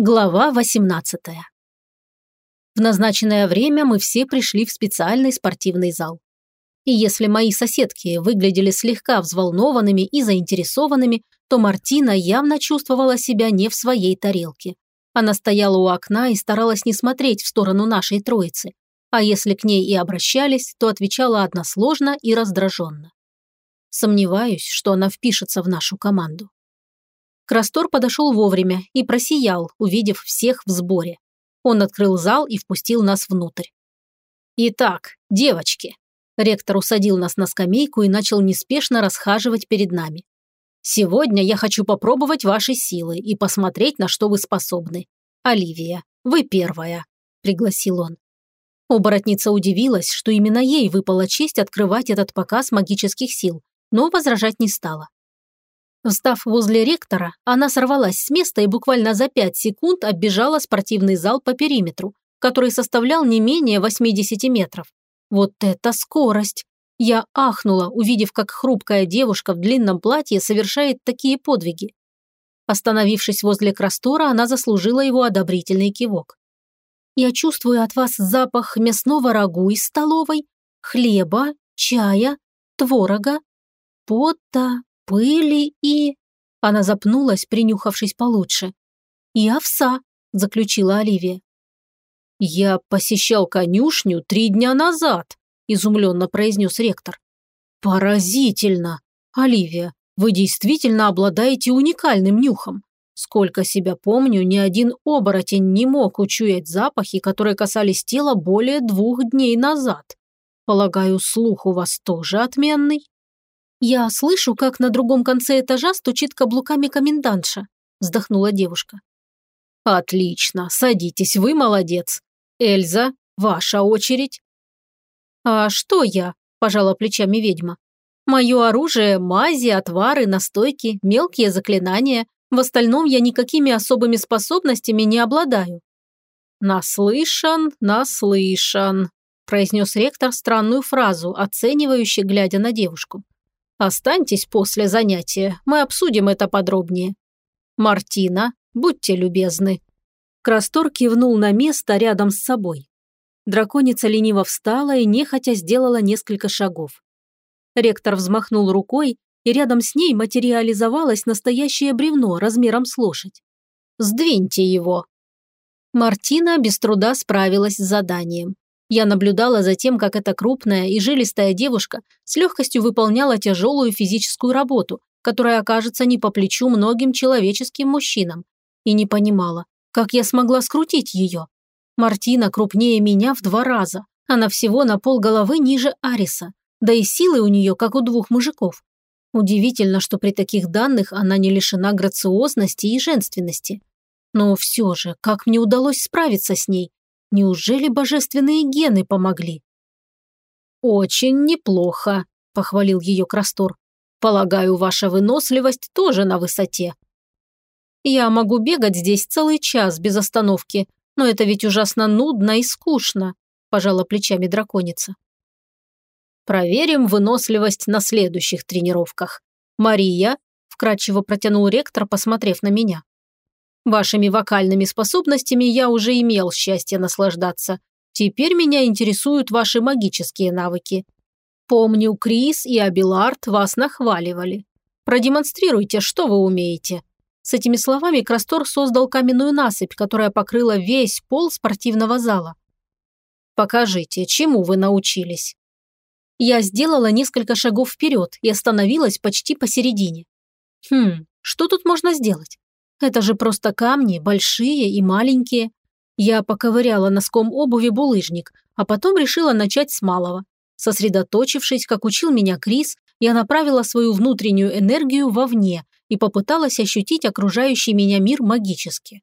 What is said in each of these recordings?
Глава 18 В назначенное время мы все пришли в специальный спортивный зал. И если мои соседки выглядели слегка взволнованными и заинтересованными, то Мартина явно чувствовала себя не в своей тарелке. Она стояла у окна и старалась не смотреть в сторону нашей троицы, а если к ней и обращались, то отвечала односложно и раздраженно. Сомневаюсь, что она впишется в нашу команду. Крастор подошел вовремя и просиял, увидев всех в сборе. Он открыл зал и впустил нас внутрь. «Итак, девочки!» Ректор усадил нас на скамейку и начал неспешно расхаживать перед нами. «Сегодня я хочу попробовать ваши силы и посмотреть, на что вы способны. Оливия, вы первая», – пригласил он. Оборотница удивилась, что именно ей выпала честь открывать этот показ магических сил, но возражать не стала. Встав возле ректора, она сорвалась с места и буквально за пять секунд оббежала спортивный зал по периметру, который составлял не менее 80 метров. Вот это скорость! Я ахнула, увидев, как хрупкая девушка в длинном платье совершает такие подвиги. Остановившись возле Крастора, она заслужила его одобрительный кивок. «Я чувствую от вас запах мясного рагу из столовой, хлеба, чая, творога, пота, пыли и...» Она запнулась, принюхавшись получше. «И овса», – заключила Оливия. «Я посещал конюшню три дня назад», – изумленно произнес ректор. «Поразительно! Оливия, вы действительно обладаете уникальным нюхом. Сколько себя помню, ни один оборотень не мог учуять запахи, которые касались тела более двух дней назад. Полагаю, слух у вас тоже отменный?» «Я слышу, как на другом конце этажа стучит каблуками комендантша», – вздохнула девушка. «Отлично, садитесь, вы молодец. Эльза, ваша очередь». «А что я?» – пожала плечами ведьма. «Мое оружие – мази, отвары, настойки, мелкие заклинания. В остальном я никакими особыми способностями не обладаю». «Наслышан, наслышан», – произнес ректор странную фразу, оценивающе глядя на девушку. Останьтесь после занятия, мы обсудим это подробнее. Мартина, будьте любезны». Крастор кивнул на место рядом с собой. Драконица лениво встала и нехотя сделала несколько шагов. Ректор взмахнул рукой, и рядом с ней материализовалось настоящее бревно размером с лошадь. «Сдвиньте его!» Мартина без труда справилась с заданием. Я наблюдала за тем, как эта крупная и жилистая девушка с легкостью выполняла тяжелую физическую работу, которая окажется не по плечу многим человеческим мужчинам, и не понимала, как я смогла скрутить ее. Мартина крупнее меня в два раза, она всего на пол головы ниже Ариса, да и силы у нее, как у двух мужиков. Удивительно, что при таких данных она не лишена грациозности и женственности. Но все же, как мне удалось справиться с ней, Неужели божественные гены помогли? «Очень неплохо», – похвалил ее Крастор. «Полагаю, ваша выносливость тоже на высоте». «Я могу бегать здесь целый час без остановки, но это ведь ужасно нудно и скучно», – пожала плечами драконица. «Проверим выносливость на следующих тренировках. Мария», – вкратчиво протянул ректор, посмотрев на меня. Вашими вокальными способностями я уже имел счастье наслаждаться. Теперь меня интересуют ваши магические навыки. Помню, Крис и Абилард вас нахваливали. Продемонстрируйте, что вы умеете». С этими словами Крастор создал каменную насыпь, которая покрыла весь пол спортивного зала. «Покажите, чему вы научились?» Я сделала несколько шагов вперед и остановилась почти посередине. Хм, что тут можно сделать? Это же просто камни, большие и маленькие. Я поковыряла носком обуви булыжник, а потом решила начать с малого. Сосредоточившись, как учил меня Крис, я направила свою внутреннюю энергию вовне и попыталась ощутить окружающий меня мир магически.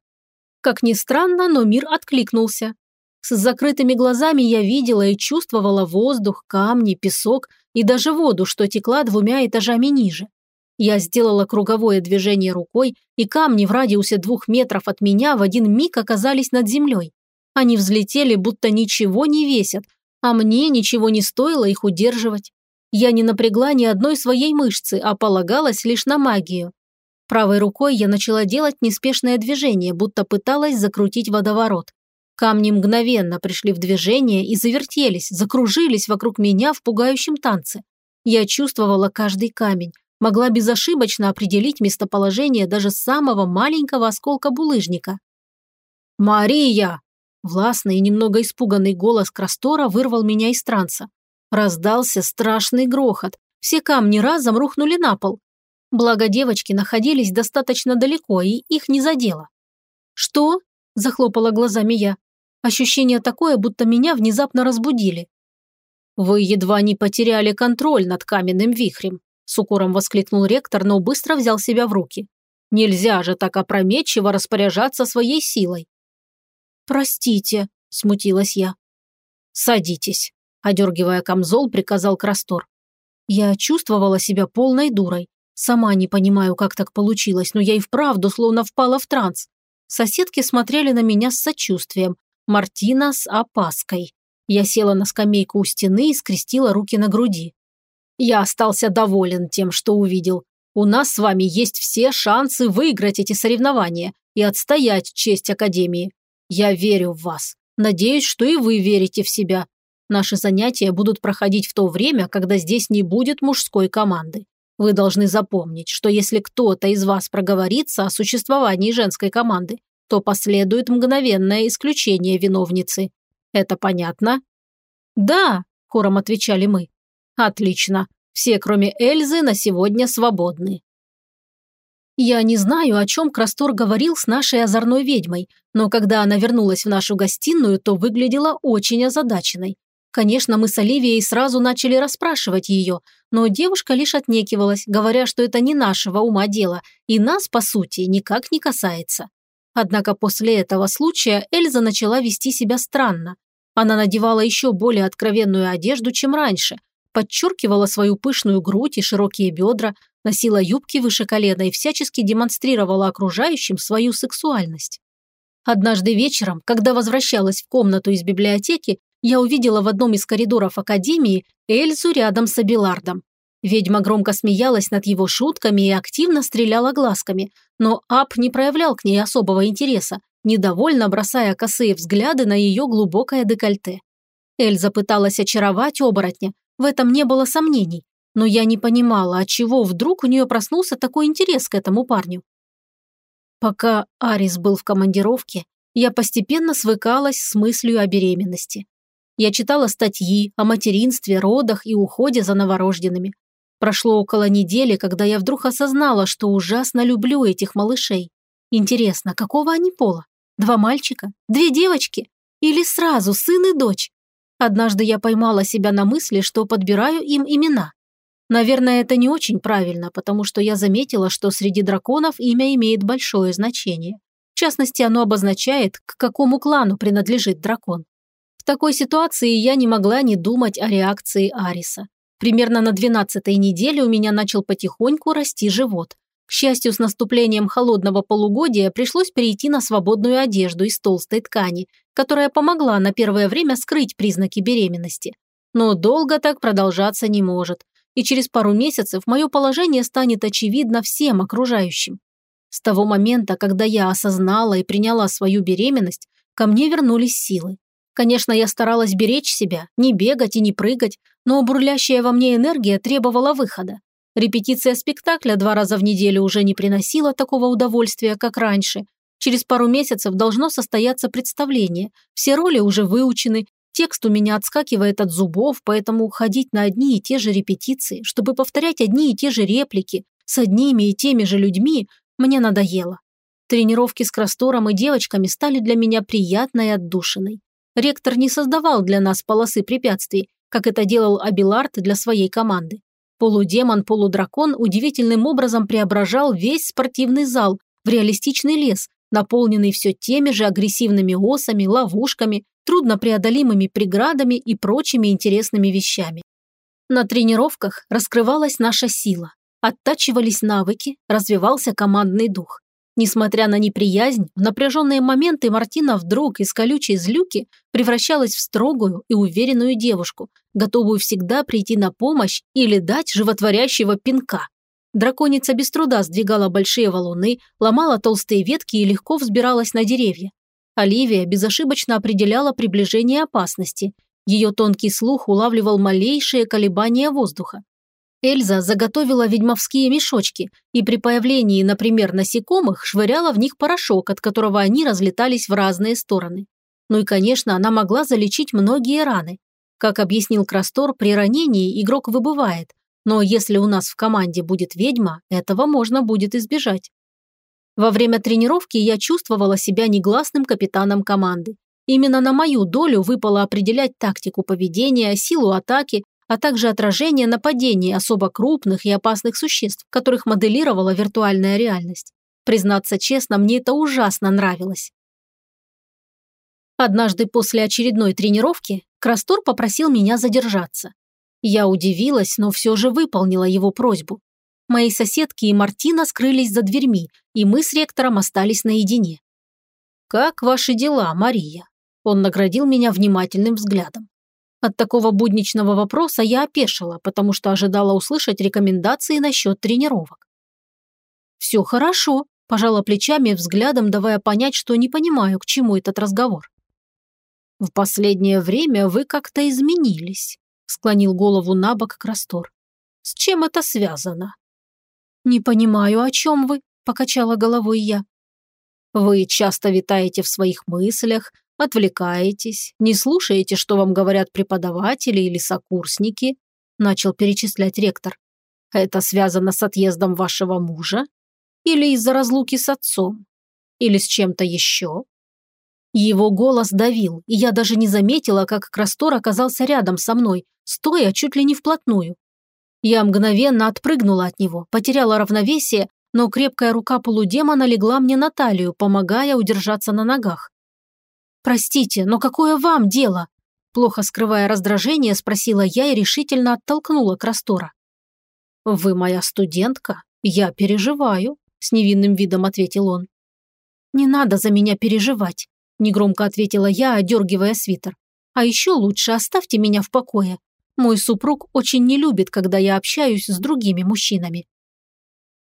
Как ни странно, но мир откликнулся. С закрытыми глазами я видела и чувствовала воздух, камни, песок и даже воду, что текла двумя этажами ниже. Я сделала круговое движение рукой, и камни в радиусе двух метров от меня в один миг оказались над землей. Они взлетели, будто ничего не весят, а мне ничего не стоило их удерживать. Я не напрягла ни одной своей мышцы, а полагалась лишь на магию. Правой рукой я начала делать неспешное движение, будто пыталась закрутить водоворот. Камни мгновенно пришли в движение и завертелись, закружились вокруг меня в пугающем танце. Я чувствовала каждый камень, могла безошибочно определить местоположение даже самого маленького осколка булыжника. «Мария!» Властный и немного испуганный голос Крастора вырвал меня из транса. Раздался страшный грохот. Все камни разом рухнули на пол. Благо девочки находились достаточно далеко, и их не задело. «Что?» – захлопала глазами я. Ощущение такое, будто меня внезапно разбудили. «Вы едва не потеряли контроль над каменным вихрем», – с укором воскликнул ректор, но быстро взял себя в руки. «Нельзя же так опрометчиво распоряжаться своей силой». «Простите», – смутилась я. «Садитесь», – одергивая камзол, приказал Крастор. Я чувствовала себя полной дурой. Сама не понимаю, как так получилось, но я и вправду словно впала в транс. Соседки смотрели на меня с сочувствием, Мартина с опаской. Я села на скамейку у стены и скрестила руки на груди. Я остался доволен тем, что увидел. У нас с вами есть все шансы выиграть эти соревнования и отстоять честь Академии. Я верю в вас. Надеюсь, что и вы верите в себя. Наши занятия будут проходить в то время, когда здесь не будет мужской команды. Вы должны запомнить, что если кто-то из вас проговорится о существовании женской команды, то последует мгновенное исключение виновницы. Это понятно? Да, хором отвечали мы. Отлично. Все, кроме Эльзы, на сегодня свободны. Я не знаю, о чем Крастор говорил с нашей озорной ведьмой, но когда она вернулась в нашу гостиную, то выглядела очень озадаченной. Конечно, мы с Оливией сразу начали расспрашивать ее, но девушка лишь отнекивалась, говоря, что это не нашего ума дело и нас, по сути, никак не касается. Однако после этого случая Эльза начала вести себя странно. Она надевала еще более откровенную одежду, чем раньше, подчеркивала свою пышную грудь и широкие бедра, носила юбки выше колена и всячески демонстрировала окружающим свою сексуальность. Однажды вечером, когда возвращалась в комнату из библиотеки, я увидела в одном из коридоров Академии Эльзу рядом с Абилардом. Ведьма громко смеялась над его шутками и активно стреляла глазками, но Ап не проявлял к ней особого интереса, недовольно бросая косые взгляды на ее глубокое декольте. Эльза пыталась очаровать оборотня, в этом не было сомнений, но я не понимала, отчего вдруг у нее проснулся такой интерес к этому парню. Пока Арис был в командировке, я постепенно свыкалась с мыслью о беременности. Я читала статьи о материнстве, родах и уходе за новорожденными. Прошло около недели, когда я вдруг осознала, что ужасно люблю этих малышей. Интересно, какого они пола? Два мальчика? Две девочки? Или сразу сын и дочь? Однажды я поймала себя на мысли, что подбираю им имена. Наверное, это не очень правильно, потому что я заметила, что среди драконов имя имеет большое значение. В частности, оно обозначает, к какому клану принадлежит дракон. В такой ситуации я не могла не думать о реакции Ариса. Примерно на 12-й неделе у меня начал потихоньку расти живот. К счастью, с наступлением холодного полугодия пришлось перейти на свободную одежду из толстой ткани, которая помогла на первое время скрыть признаки беременности. Но долго так продолжаться не может, и через пару месяцев мое положение станет очевидно всем окружающим. С того момента, когда я осознала и приняла свою беременность, ко мне вернулись силы. Конечно, я старалась беречь себя, не бегать и не прыгать, но бурлящая во мне энергия требовала выхода. Репетиция спектакля два раза в неделю уже не приносила такого удовольствия, как раньше. Через пару месяцев должно состояться представление. Все роли уже выучены, текст у меня отскакивает от зубов, поэтому ходить на одни и те же репетиции, чтобы повторять одни и те же реплики с одними и теми же людьми, мне надоело. Тренировки с Крастором и девочками стали для меня приятной отдушиной. Ректор не создавал для нас полосы препятствий, как это делал Абилард для своей команды. Полудемон-полудракон удивительным образом преображал весь спортивный зал в реалистичный лес, наполненный все теми же агрессивными осами, ловушками, труднопреодолимыми преградами и прочими интересными вещами. На тренировках раскрывалась наша сила, оттачивались навыки, развивался командный дух. Несмотря на неприязнь, в напряженные моменты Мартина вдруг из колючей злюки превращалась в строгую и уверенную девушку, готовую всегда прийти на помощь или дать животворящего пинка. Драконица без труда сдвигала большие валуны, ломала толстые ветки и легко взбиралась на деревья. Оливия безошибочно определяла приближение опасности. Ее тонкий слух улавливал малейшие колебания воздуха. Эльза заготовила ведьмовские мешочки и при появлении, например, насекомых швыряла в них порошок, от которого они разлетались в разные стороны. Ну и, конечно, она могла залечить многие раны. Как объяснил Крастор, при ранении игрок выбывает, но если у нас в команде будет ведьма, этого можно будет избежать. Во время тренировки я чувствовала себя негласным капитаном команды. Именно на мою долю выпало определять тактику поведения, силу атаки, а также отражение нападений особо крупных и опасных существ, которых моделировала виртуальная реальность. Признаться честно, мне это ужасно нравилось. Однажды после очередной тренировки Крастор попросил меня задержаться. Я удивилась, но все же выполнила его просьбу. Мои соседки и Мартина скрылись за дверьми, и мы с ректором остались наедине. «Как ваши дела, Мария?» Он наградил меня внимательным взглядом. От такого будничного вопроса я опешила, потому что ожидала услышать рекомендации насчет тренировок. «Все хорошо», – пожала плечами взглядом, давая понять, что не понимаю, к чему этот разговор. «В последнее время вы как-то изменились», склонил голову на бок Крастор. «С чем это связано?» «Не понимаю, о чем вы», – покачала головой я. «Вы часто витаете в своих мыслях, отвлекаетесь, не слушаете, что вам говорят преподаватели или сокурсники», – начал перечислять ректор. «Это связано с отъездом вашего мужа? Или из-за разлуки с отцом? Или с чем-то еще?» Его голос давил, и я даже не заметила, как Крастор оказался рядом со мной, стоя чуть ли не вплотную. Я мгновенно отпрыгнула от него, потеряла равновесие, но крепкая рука полудемона легла мне на талию, помогая удержаться на ногах. «Простите, но какое вам дело?» Плохо скрывая раздражение, спросила я и решительно оттолкнула Крастора. «Вы моя студентка, я переживаю», – с невинным видом ответил он. «Не надо за меня переживать», – негромко ответила я, одергивая свитер. «А еще лучше оставьте меня в покое. Мой супруг очень не любит, когда я общаюсь с другими мужчинами.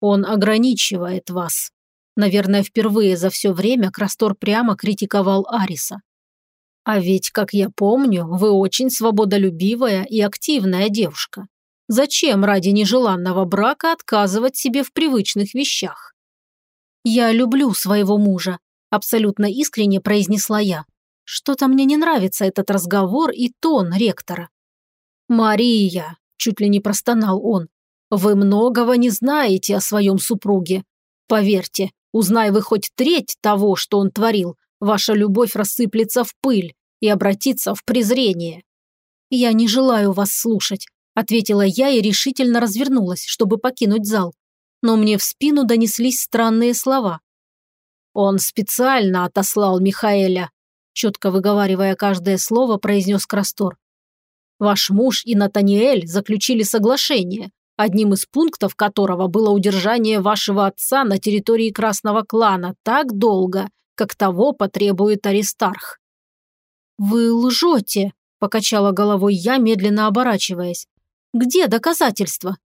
Он ограничивает вас. Наверное, впервые за все время Крастор прямо критиковал Ариса. А ведь, как я помню, вы очень свободолюбивая и активная девушка. Зачем ради нежеланного брака отказывать себе в привычных вещах? Я люблю своего мужа, абсолютно искренне произнесла я. Что-то мне не нравится этот разговор и тон ректора. «Мария!» – чуть ли не простонал он. «Вы многого не знаете о своем супруге. Поверьте, узнай вы хоть треть того, что он творил, ваша любовь рассыплется в пыль и обратится в презрение». «Я не желаю вас слушать», – ответила я и решительно развернулась, чтобы покинуть зал. Но мне в спину донеслись странные слова. «Он специально отослал Михаэля», – четко выговаривая каждое слово, произнес Крастор. Ваш муж и Натаниэль заключили соглашение, одним из пунктов которого было удержание вашего отца на территории Красного клана так долго, как того потребует Аристарх». «Вы лжете», – покачала головой я, медленно оборачиваясь. «Где доказательства?»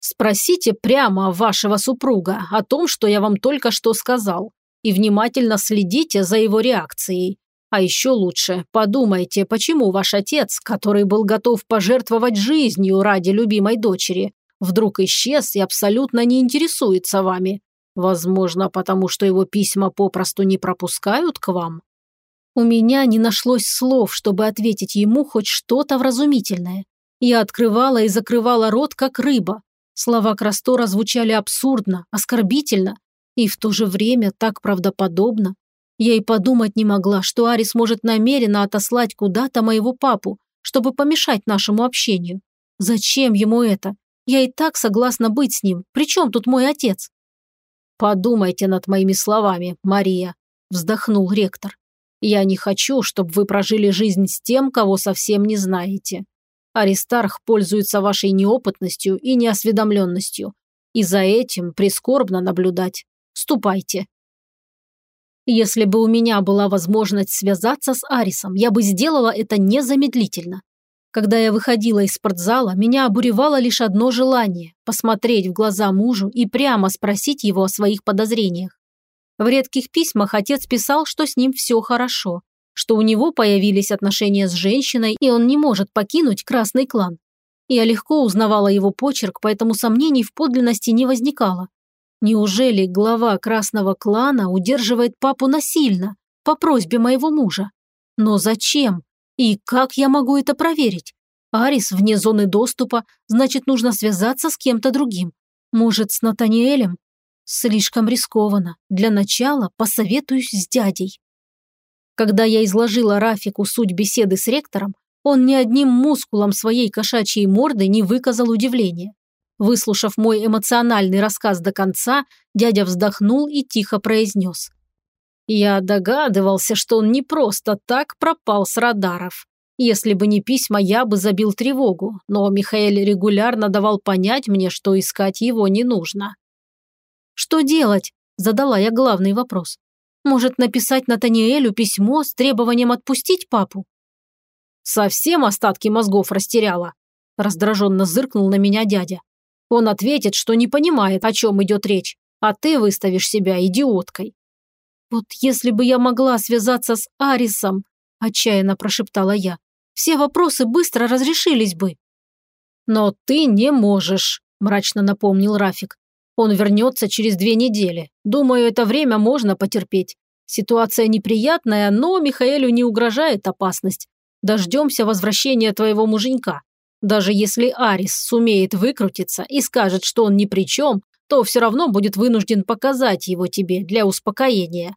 «Спросите прямо вашего супруга о том, что я вам только что сказал, и внимательно следите за его реакцией. А еще лучше, подумайте, почему ваш отец, который был готов пожертвовать жизнью ради любимой дочери, вдруг исчез и абсолютно не интересуется вами. Возможно, потому что его письма попросту не пропускают к вам? У меня не нашлось слов, чтобы ответить ему хоть что-то вразумительное. Я открывала и закрывала рот, как рыба. Слова Крастора звучали абсурдно, оскорбительно и в то же время так правдоподобно. Я и подумать не могла, что Арис может намеренно отослать куда-то моего папу, чтобы помешать нашему общению. Зачем ему это? Я и так согласна быть с ним. Причем тут мой отец? Подумайте над моими словами, Мария, вздохнул ректор. Я не хочу, чтобы вы прожили жизнь с тем, кого совсем не знаете. Аристарх пользуется вашей неопытностью и неосведомленностью. И за этим прискорбно наблюдать. Ступайте. Если бы у меня была возможность связаться с Арисом, я бы сделала это незамедлительно. Когда я выходила из спортзала, меня обуревало лишь одно желание – посмотреть в глаза мужу и прямо спросить его о своих подозрениях. В редких письмах отец писал, что с ним все хорошо, что у него появились отношения с женщиной, и он не может покинуть красный клан. Я легко узнавала его почерк, поэтому сомнений в подлинности не возникало. Неужели глава красного клана удерживает папу насильно, по просьбе моего мужа? Но зачем? И как я могу это проверить? Арис вне зоны доступа, значит, нужно связаться с кем-то другим. Может, с Натаниэлем? Слишком рискованно. Для начала посоветуюсь с дядей. Когда я изложила Рафику суть беседы с ректором, он ни одним мускулом своей кошачьей морды не выказал удивления. Выслушав мой эмоциональный рассказ до конца, дядя вздохнул и тихо произнес. «Я догадывался, что он не просто так пропал с радаров. Если бы не письма, я бы забил тревогу, но Михаил регулярно давал понять мне, что искать его не нужно». «Что делать?» – задала я главный вопрос. «Может, написать Натаниэлю письмо с требованием отпустить папу?» Совсем остатки мозгов растеряла. Раздраженно зыркнул на меня дядя. Он ответит, что не понимает, о чем идет речь, а ты выставишь себя идиоткой. Вот если бы я могла связаться с Арисом, отчаянно прошептала я, все вопросы быстро разрешились бы. Но ты не можешь, мрачно напомнил Рафик. Он вернется через две недели. Думаю, это время можно потерпеть. Ситуация неприятная, но Михаэлю не угрожает опасность. Дождемся возвращения твоего муженька. Даже если Арис сумеет выкрутиться и скажет, что он ни при чем, то все равно будет вынужден показать его тебе для успокоения».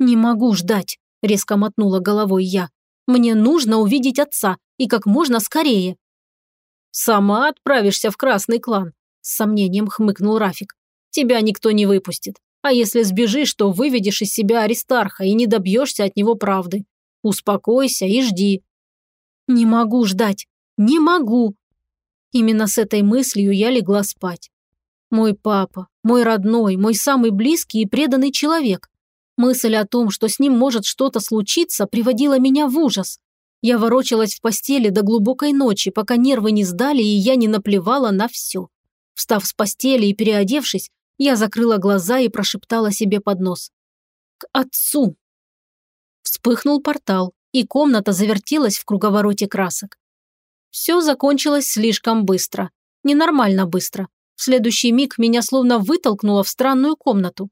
«Не могу ждать», – резко мотнула головой я. «Мне нужно увидеть отца, и как можно скорее». «Сама отправишься в Красный клан», – с сомнением хмыкнул Рафик. «Тебя никто не выпустит. А если сбежишь, то выведешь из себя Аристарха и не добьешься от него правды. Успокойся и жди». «Не могу ждать. Не могу». Именно с этой мыслью я легла спать. Мой папа, мой родной, мой самый близкий и преданный человек. Мысль о том, что с ним может что-то случиться, приводила меня в ужас. Я ворочалась в постели до глубокой ночи, пока нервы не сдали и я не наплевала на все. Встав с постели и переодевшись, я закрыла глаза и прошептала себе под нос. «К отцу!» Вспыхнул портал, и комната завертелась в круговороте красок. Все закончилось слишком быстро. Ненормально быстро. В следующий миг меня словно вытолкнуло в странную комнату.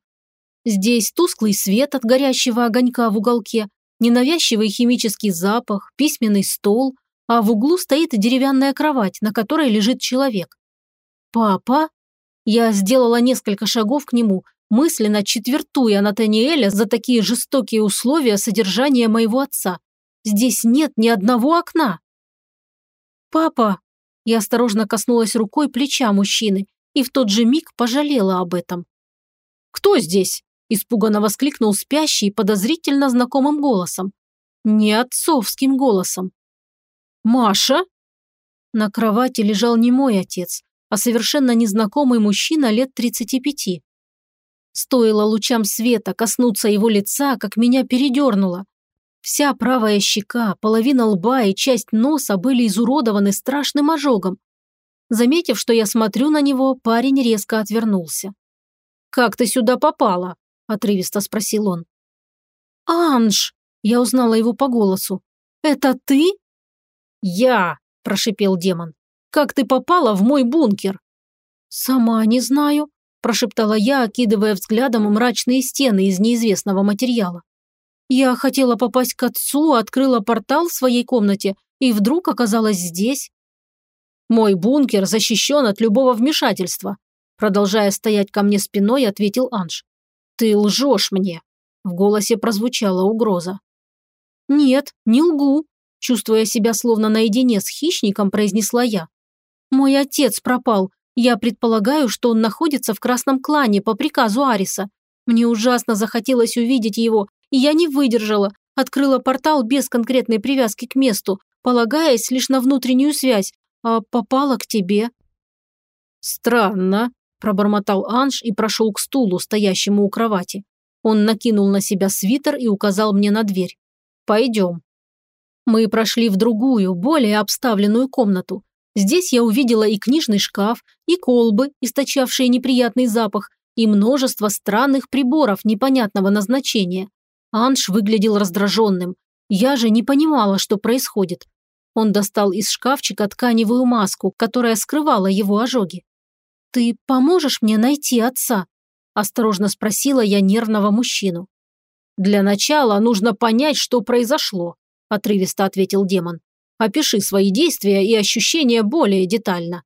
Здесь тусклый свет от горящего огонька в уголке, ненавязчивый химический запах, письменный стол, а в углу стоит деревянная кровать, на которой лежит человек. «Папа?» Я сделала несколько шагов к нему, мысленно четвертуя Натаниэля за такие жестокие условия содержания моего отца. Здесь нет ни одного окна. «Папа!» Я осторожно коснулась рукой плеча мужчины и в тот же миг пожалела об этом. «Кто здесь?» – испуганно воскликнул спящий подозрительно знакомым голосом. Не отцовским голосом. «Маша?» На кровати лежал не мой отец, а совершенно незнакомый мужчина лет 35. Стоило лучам света коснуться его лица, как меня передернуло. Вся правая щека, половина лба и часть носа были изуродованы страшным ожогом. Заметив, что я смотрю на него, парень резко отвернулся. «Как ты сюда попала?» – отрывисто спросил он. «Анж!» – я узнала его по голосу. «Это ты?» «Я!» – прошипел демон. «Как ты попала в мой бункер?» «Сама не знаю», прошептала я, окидывая взглядом мрачные стены из неизвестного материала. Я хотела попасть к отцу, открыла портал в своей комнате и вдруг оказалась здесь. Мой бункер защищен от любого вмешательства, продолжая стоять ко мне спиной, ответил Анж. Ты лжешь мне. В голосе прозвучала угроза. Нет, не лгу, чувствуя себя словно наедине с хищником, произнесла я. Мой отец пропал, я предполагаю, что он находится в красном клане по приказу Ариса. Мне ужасно захотелось увидеть его, и я не выдержала, открыла портал без конкретной привязки к месту, полагаясь лишь на внутреннюю связь, а попала к тебе». «Странно», – пробормотал Анж и прошел к стулу, стоящему у кровати. Он накинул на себя свитер и указал мне на дверь. «Пойдем». Мы прошли в другую, более обставленную комнату. Здесь я увидела и книжный шкаф, и колбы, источавшие неприятный запах, и множество странных приборов непонятного назначения. Анш выглядел раздраженным. Я же не понимала, что происходит. Он достал из шкафчика тканевую маску, которая скрывала его ожоги. «Ты поможешь мне найти отца?» – осторожно спросила я нервного мужчину. «Для начала нужно понять, что произошло», – отрывисто ответил демон. «Опиши свои действия и ощущения более детально».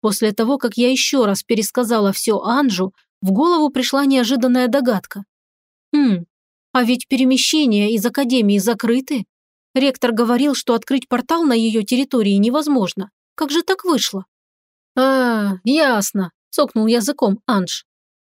После того, как я еще раз пересказала все Анжу, в голову пришла неожиданная догадка. «Хм, а ведь перемещения из Академии закрыты. Ректор говорил, что открыть портал на ее территории невозможно. Как же так вышло?» «А, ясно», – цокнул языком Анж.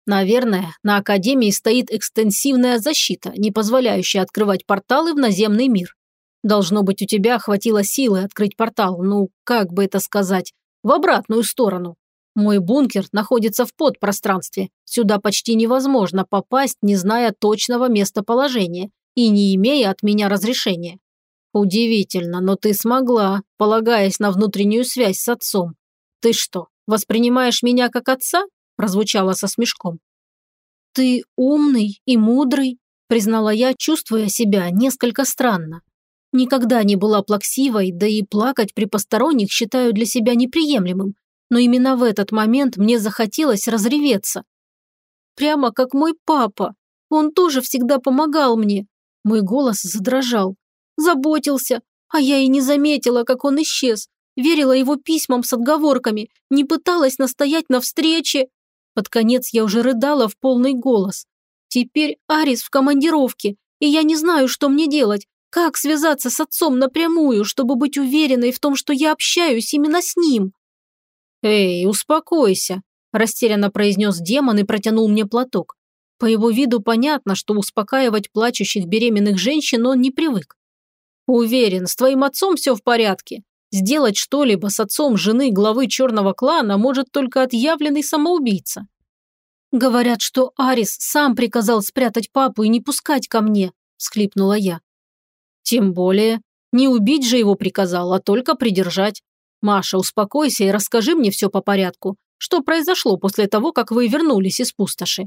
«Наверное, на Академии стоит экстенсивная защита, не позволяющая открывать порталы в наземный мир. Должно быть, у тебя хватило силы открыть портал, ну, как бы это сказать, в обратную сторону. Мой бункер находится в подпространстве. Сюда почти невозможно попасть, не зная точного местоположения и не имея от меня разрешения. Удивительно, но ты смогла, полагаясь на внутреннюю связь с отцом. Ты что, воспринимаешь меня как отца? Прозвучало со смешком. Ты умный и мудрый, признала я, чувствуя себя несколько странно. Никогда не была плаксивой, да и плакать при посторонних считаю для себя неприемлемым, но именно в этот момент мне захотелось разреветься. Прямо как мой папа. Он тоже всегда помогал мне. Мой голос задрожал. Заботился, а я и не заметила, как он исчез. Верила его письмам с отговорками, не пыталась настоять на встрече. Под конец я уже рыдала в полный голос. Теперь Арис в командировке, и я не знаю, что мне делать. Как связаться с отцом напрямую, чтобы быть уверенной в том, что я общаюсь именно с ним? «Эй, успокойся», – растерянно произнес демон и протянул мне платок. По его виду понятно, что успокаивать плачущих беременных женщин он не привык. «Уверен, с твоим отцом все в порядке. Сделать что-либо с отцом жены главы черного клана может только отъявленный самоубийца». «Говорят, что Арис сам приказал спрятать папу и не пускать ко мне», – всхлипнула я. «Тем более, не убить же его приказал, а только придержать. Маша, успокойся и расскажи мне все по порядку. Что произошло после того, как вы вернулись из пустоши?»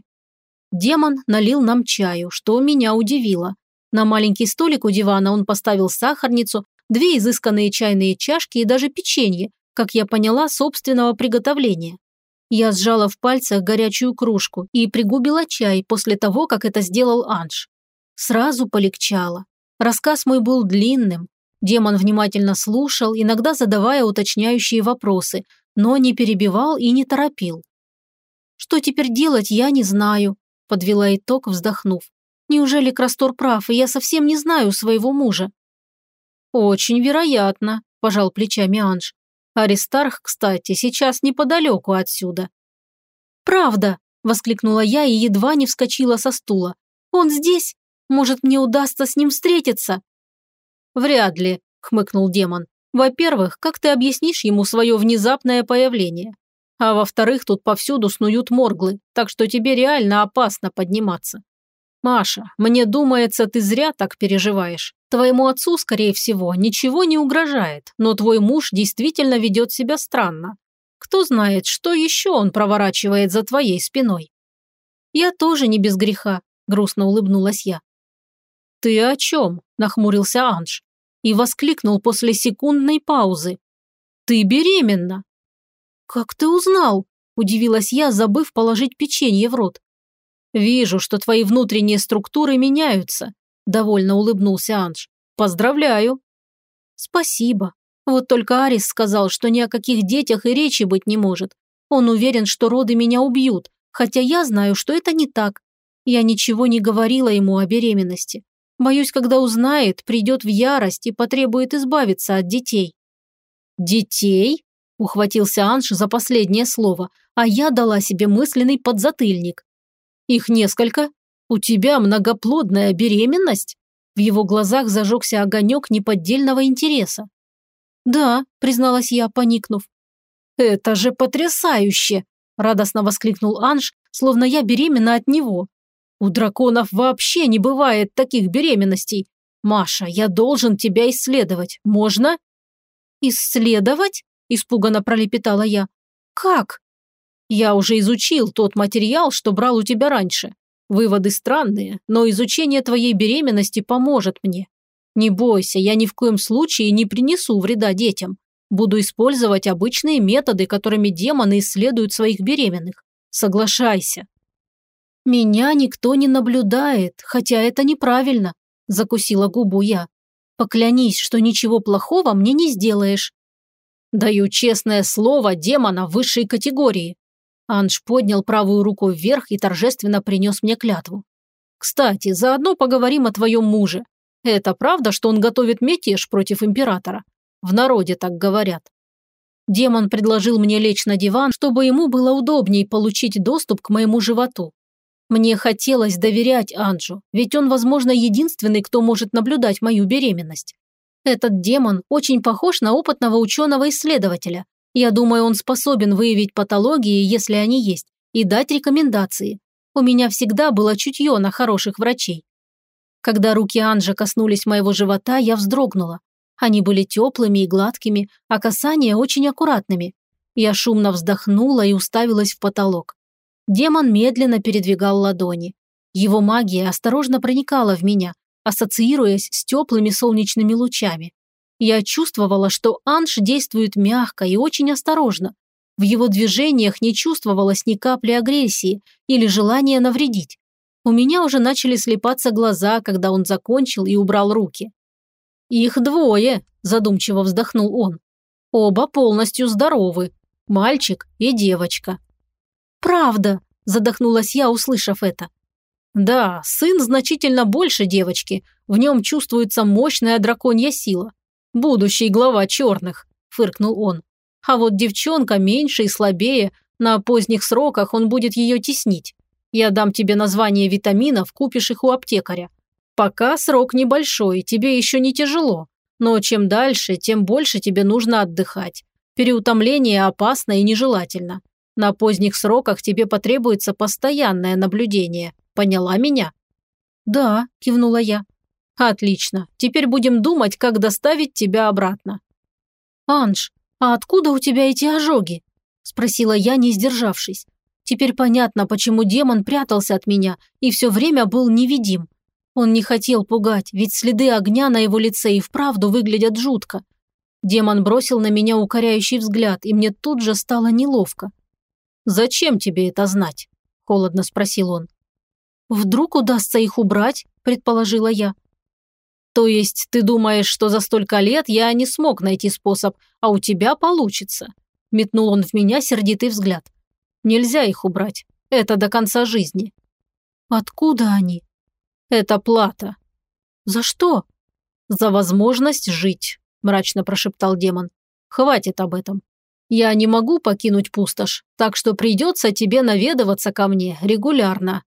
Демон налил нам чаю, что меня удивило. На маленький столик у дивана он поставил сахарницу, две изысканные чайные чашки и даже печенье, как я поняла, собственного приготовления. Я сжала в пальцах горячую кружку и пригубила чай после того, как это сделал Анж. Сразу полегчало. Рассказ мой был длинным, Демон внимательно слушал, иногда задавая уточняющие вопросы, но не перебивал и не торопил. «Что теперь делать, я не знаю», – подвела итог, вздохнув. «Неужели Крастор прав, и я совсем не знаю своего мужа?» «Очень вероятно», – пожал плечами Анж. «Аристарх, кстати, сейчас неподалеку отсюда». «Правда!» – воскликнула я и едва не вскочила со стула. «Он здесь? Может, мне удастся с ним встретиться?» «Вряд ли», – хмыкнул демон. «Во-первых, как ты объяснишь ему свое внезапное появление? А во-вторых, тут повсюду снуют морглы, так что тебе реально опасно подниматься. Маша, мне думается, ты зря так переживаешь. Твоему отцу, скорее всего, ничего не угрожает, но твой муж действительно ведет себя странно. Кто знает, что еще он проворачивает за твоей спиной?» «Я тоже не без греха», – грустно улыбнулась я. «Ты о чем?» – нахмурился Анж и воскликнул после секундной паузы. «Ты беременна!» «Как ты узнал?» – удивилась я, забыв положить печенье в рот. «Вижу, что твои внутренние структуры меняются», – довольно улыбнулся Анж. «Поздравляю!» «Спасибо. Вот только Арис сказал, что ни о каких детях и речи быть не может. Он уверен, что роды меня убьют, хотя я знаю, что это не так. Я ничего не говорила ему о беременности. Боюсь, когда узнает, придет в ярость и потребует избавиться от детей». «Детей?» – ухватился Анж за последнее слово, а я дала себе мысленный подзатыльник. «Их несколько? У тебя многоплодная беременность?» В его глазах зажегся огонек неподдельного интереса. «Да», – призналась я, поникнув. «Это же потрясающе!» – радостно воскликнул Анж, словно я беременна от него. У драконов вообще не бывает таких беременностей. «Маша, я должен тебя исследовать. Можно?» «Исследовать?» – испуганно пролепетала я. «Как?» «Я уже изучил тот материал, что брал у тебя раньше. Выводы странные, но изучение твоей беременности поможет мне. Не бойся, я ни в коем случае не принесу вреда детям. Буду использовать обычные методы, которыми демоны исследуют своих беременных. Соглашайся». «Меня никто не наблюдает, хотя это неправильно», – закусила губу я. «Поклянись, что ничего плохого мне не сделаешь». «Даю честное слово демона высшей категории». Анж поднял правую руку вверх и торжественно принес мне клятву. «Кстати, заодно поговорим о твоем муже. Это правда, что он готовит мятеж против императора? В народе так говорят. Демон предложил мне лечь на диван, чтобы ему было удобнее получить доступ к моему животу. Мне хотелось доверять Анджу, ведь он, возможно, единственный, кто может наблюдать мою беременность. Этот демон очень похож на опытного ученого-исследователя. Я думаю, он способен выявить патологии, если они есть, и дать рекомендации. У меня всегда было чутье на хороших врачей. Когда руки Анжа коснулись моего живота, я вздрогнула. Они были теплыми и гладкими, а касания очень аккуратными. Я шумно вздохнула и уставилась в потолок. Демон медленно передвигал ладони. Его магия осторожно проникала в меня, ассоциируясь с теплыми солнечными лучами. Я чувствовала, что Анж действует мягко и очень осторожно. В его движениях не чувствовалось ни капли агрессии или желания навредить. У меня уже начали слепаться глаза, когда он закончил и убрал руки. «Их двое», – задумчиво вздохнул он. «Оба полностью здоровы. Мальчик и девочка». «Правда», – задохнулась я, услышав это. «Да, сын значительно больше девочки. В нем чувствуется мощная драконья сила. Будущий глава черных», – фыркнул он. «А вот девчонка меньше и слабее. На поздних сроках он будет ее теснить. Я дам тебе название витаминов, купишь их у аптекаря. Пока срок небольшой, тебе еще не тяжело. Но чем дальше, тем больше тебе нужно отдыхать. Переутомление опасно и нежелательно. На поздних сроках тебе потребуется постоянное наблюдение. Поняла меня?» «Да», – кивнула я. «Отлично. Теперь будем думать, как доставить тебя обратно». «Анж, а откуда у тебя эти ожоги?» – спросила я, не сдержавшись. Теперь понятно, почему демон прятался от меня и все время был невидим. Он не хотел пугать, ведь следы огня на его лице и вправду выглядят жутко. Демон бросил на меня укоряющий взгляд, и мне тут же стало неловко. «Зачем тебе это знать?» – холодно спросил он. «Вдруг удастся их убрать?» – предположила я. «То есть ты думаешь, что за столько лет я не смог найти способ, а у тебя получится?» – метнул он в меня сердитый взгляд. Нельзя их убрать. Это до конца жизни. Откуда они? Это плата. За что? За возможность жить, мрачно прошептал демон. Хватит об этом. Я не могу покинуть пустошь, так что придется тебе наведываться ко мне регулярно.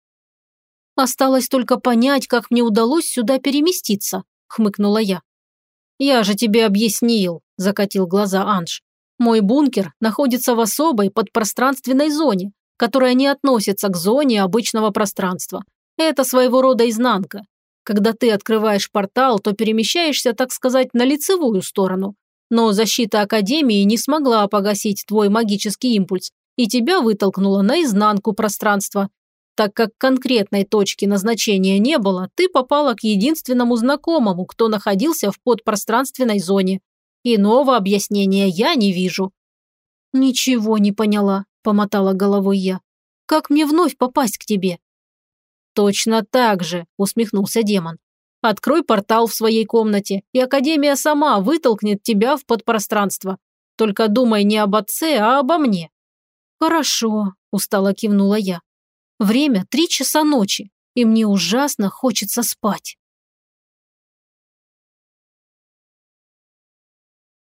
Осталось только понять, как мне удалось сюда переместиться, хмыкнула я. Я же тебе объяснил, закатил глаза Анж. Мой бункер находится в особой подпространственной зоне, которая не относится к зоне обычного пространства. Это своего рода изнанка. Когда ты открываешь портал, то перемещаешься, так сказать, на лицевую сторону. Но защита Академии не смогла погасить твой магический импульс, и тебя вытолкнула на изнанку пространства. Так как конкретной точки назначения не было, ты попала к единственному знакомому, кто находился в подпространственной зоне. Иного объяснения я не вижу». «Ничего не поняла», – помотала головой я. «Как мне вновь попасть к тебе?» «Точно так же», – усмехнулся демон. «Открой портал в своей комнате, и Академия сама вытолкнет тебя в подпространство. Только думай не об отце, а обо мне». «Хорошо», – устало кивнула я. «Время три часа ночи, и мне ужасно хочется спать».